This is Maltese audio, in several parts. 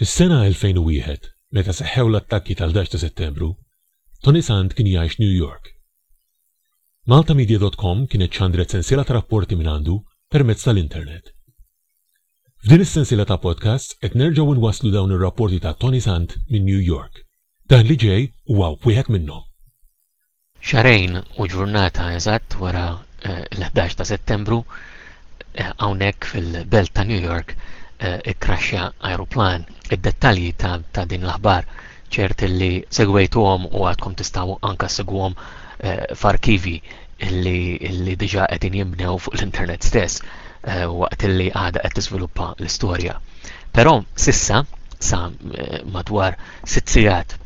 Fis-sena 2001, meta seħħew l-attakki tal-ħdax ta' Settembru, Tony Sant kien jgħix New York. Maltamedia dot com kienet xandret sensiela ta' rapporti mingħandu permezz tal-internet. F'din is-sensiela ta' podcasts qed nerġgħu nwasslu dawn ir-rapporti ta' Tony Sant minn New York. Dan li ġej huwa wieħed minnhom. Xahrejn u ġurnata eżatt wara l-11 ta' Settembru, hawnhekk fil-belt ta' New York ikkraxxja ajruplan. Id-dettalji ta' din l-aħbar ċert li segwejtuhom u għadkom tistgħu anke ssegwuhom f'arkivi li diġà qegħdin jinbnew fuq l-internet stess waqt li għadha qed tiżviluppa l-istorja. Però s'issa, sa madwar sitt sigħat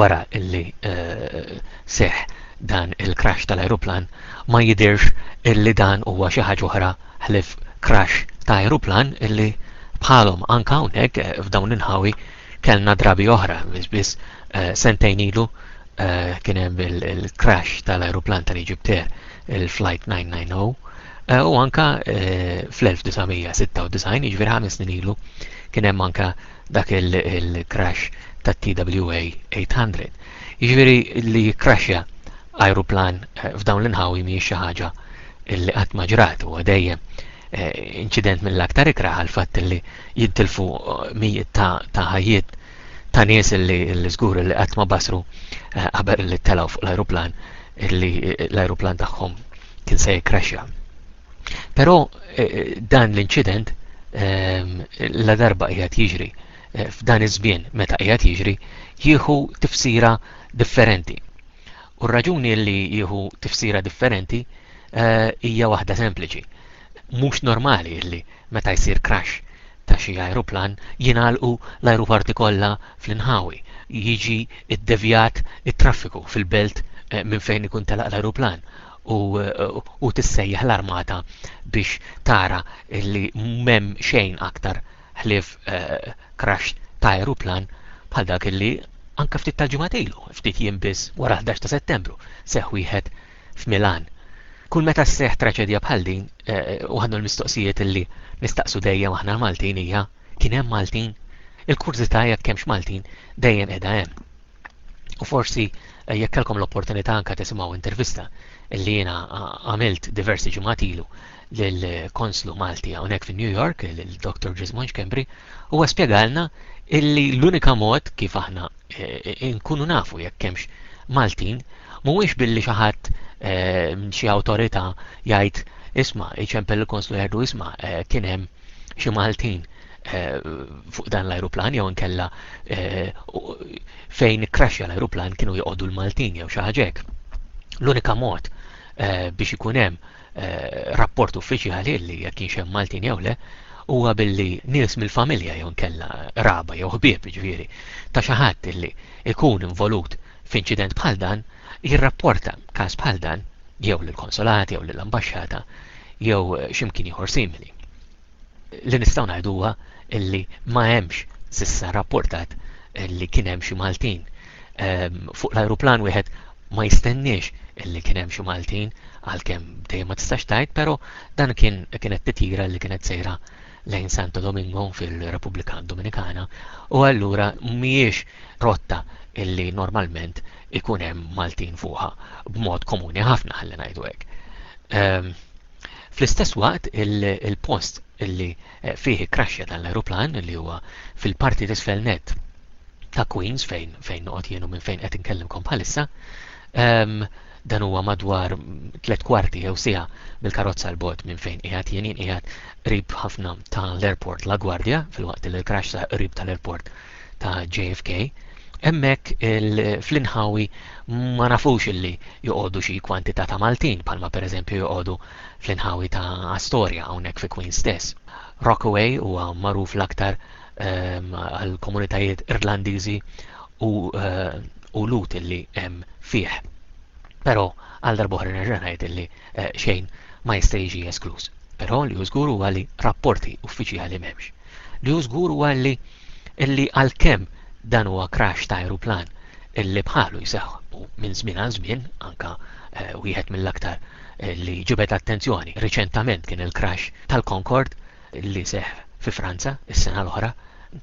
wara illi eh, seħ dan il-crash tal-ajruplan ma jidirx illi dan huwa xi ħaġa oħra ħlif crash ta' ajruplan illi bħalhom anka hawnhekk eh, f'dawn inħawi kellna drabi oħra biss biss eh, sentejn ilu kien hemm il-crash tal-ajruplan tal-Eġipter il-Flight 990 Eh, u anka eh, fl-1996, jiġifieri ħames snin ilu, kien hemm anka dak il-crash tat-TWA 800. Jiġifieri li jikkraxja ajruplan eh, f'dawn l-inħawi mhijiex xi ħaġa li qatt ma ġrat huwa dejjem eh, inċident mill-aktar ikra għal fatt li jintilfu eh, mijiet ta' ħajjiet ta' nies li l-żgur li qatt ma basru qabel li telgħu fuq l-ajruplan li l-ajruplan tagħhom kien se jikkraxja. Però dan l-inċident ehm, la darba qiegħed jiġri eh, f'dan iż-żmien meta qiegħed jiġri jieħu tifsira differenti. U r-raġuni li jieħu tifsira differenti eh, hija waħda sempliċi. Mhux normali li meta jsir crash ta' xi ajruplan jingħalqu l-ajruporti kollha fl-inħawi, jiġi ddevjat it-traffiku fil-belt eh, minn fejn ikun telaq l-ajruplan u, u tissejjaħ l-armata biex tara li m'hemm xejn aktar ħlief eh, crash ta' aeroplan bħal dak illi anke ftit tal-ġimgħat ilu, ftit jiem biss wara 11 ta' Settembru, seħħ wieħed f'Milan. Kull meta sseħħ traċedja bħal din, eh, waħda mill-mistoqsijiet illi nistaqsu dejjem aħna l-Maltin hija Kien hemm Maltin? Il-kurżità jekk hemmx Maltin dejjem qiegħda hemm. U forsi eh, jekk kellkom l-opportunità anke tisimgħu intervista li jiena għamilt diversi ġimgħat ilu lill-konslu Malti hawnhekk fin New York, il-Dr. Gismon Xkembri, huwa spjegalna illi l-unika mod kif aħna eh, nkunu nafu jekk hemmx Maltin mhuwiex billi xi ħadd eh, xi awtorità jgħid isma' iċempel il-konslu jgħidu isma' kien hemm xi Maltin eh, fuq dan l-ajruplan jew inkella eh, fejn ikkraxja l-ajruplan kienu joqogħdu l-Maltin jew xi ħaġa hekk. L-unika mod eh, biex ikun hemm rapport uffiċjali li jekk kienx hemm Maltin jew le huwa billi nies mill-familja jew inkella raba jew ħbieb ġifieri ta' xi ħadd li ikun involut f'inċident bħal dan jirrapporta każ bħal dan jew lill-konsolat jew lill-ambaxxata jew x'imkien ieħor simili. Li nistgħu ngħidu huwa li ma hemmx s'issa rapportat li kien hemm xi Maltin ehm, fuq l-ajruplan wieħed ma jistenniex illi kien hemm xi Maltin għalkemm dejjem ma tistax tgħid, però dan kien kienet titjira li kienet sejra lejn Santo Domingo fir-Repubblika Dominikana u allura mhijiex rotta illi normalment ikun hemm Maltin fuqha b'mod komuni ħafna ħalli ngħidu hekk. Ehm, Fl-istess waqt il-post li eh, fih kraxja dan l-aeroplan li huwa fil-parti tisfel net ta' Queens fejn fejn noqgħod jienu minn fejn qed inkellimkom bħalissa ehm, Dan huwa madwar tliet kwarti jew siegħa bil-karozza 'l bogħod minn fejn qiegħed jien, jien qiegħed qrib ħafna ta' l-Airport La Guardia filwaqt li l-crash sar qrib ta' l-Airport ta' JFK. Hemmhekk fl-inħawi ma nafux illi joqogħdu xi kwantità ta' Maltin bħalma pereżempju joqogħdu fl-inħawi ta' Astoria hawnhekk fi Queens stess. Rockaway huwa magħruf l-aktar ehm, għall-komunitajiet Irlandiżi u u lut illi hemm fih. Però għal darb'oħra nerġa' ngħid illi xejn ma jista' jiġi eskluż. Però li hu żgur huwa li rapporti uffiċjali m'hemmx. Li hu żgur huwa li illi għalkemm dan huwa crash ta' ajruplan illi bħalu jseħħ u minn żmien għal żmien anka wieħed mill-aktar li ġibed attenzjoni riċentament kien il-crash tal-Concorde li seħħ fi Franza s-sena l-oħra,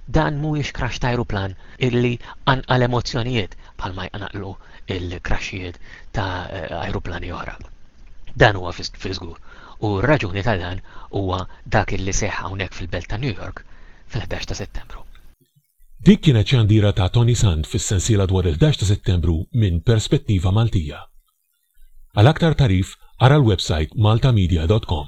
dan mhuwiex kraxx ta' ajruplan li qanqal emozzjonijiet bħalma jqanqlu l-kraxxijiet ta' ajruplani oħra. Dan huwa fi żgur, u r-raġuni ta' dan huwa dak li seħħ hawnhekk fil-belt ta' New York fil-ħdax ta' Settembru. Dik kienet xandira ta' Toni Sant fis-sensiela dwar il-ħdax ta' Settembru minn perspettiva Maltija. Għal aktar tagħrif ara l-websajt maltamedia dot com.